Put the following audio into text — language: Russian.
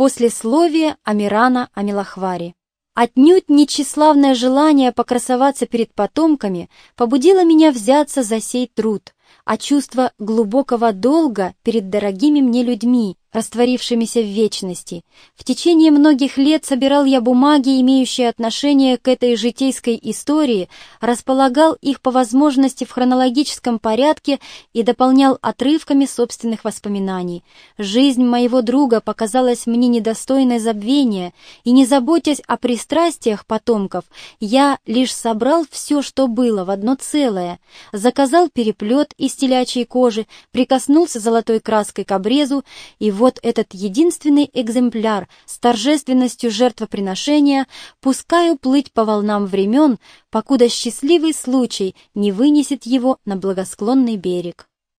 Послесловие Амирана Амилахвари. Отнюдь не тщеславное желание покрасоваться перед потомками побудило меня взяться за сей труд, а чувство глубокого долга перед дорогими мне людьми, растворившимися в вечности. В течение многих лет собирал я бумаги, имеющие отношение к этой житейской истории, располагал их по возможности в хронологическом порядке и дополнял отрывками собственных воспоминаний. Жизнь моего друга показалась мне недостойной забвения, и не заботясь о пристрастиях потомков, я лишь собрал все, что было, в одно целое, заказал переплет из телячьей кожи, прикоснулся золотой краской к обрезу и вот этот единственный экземпляр с торжественностью жертвоприношения пускаю плыть по волнам времен, покуда счастливый случай не вынесет его на благосклонный берег.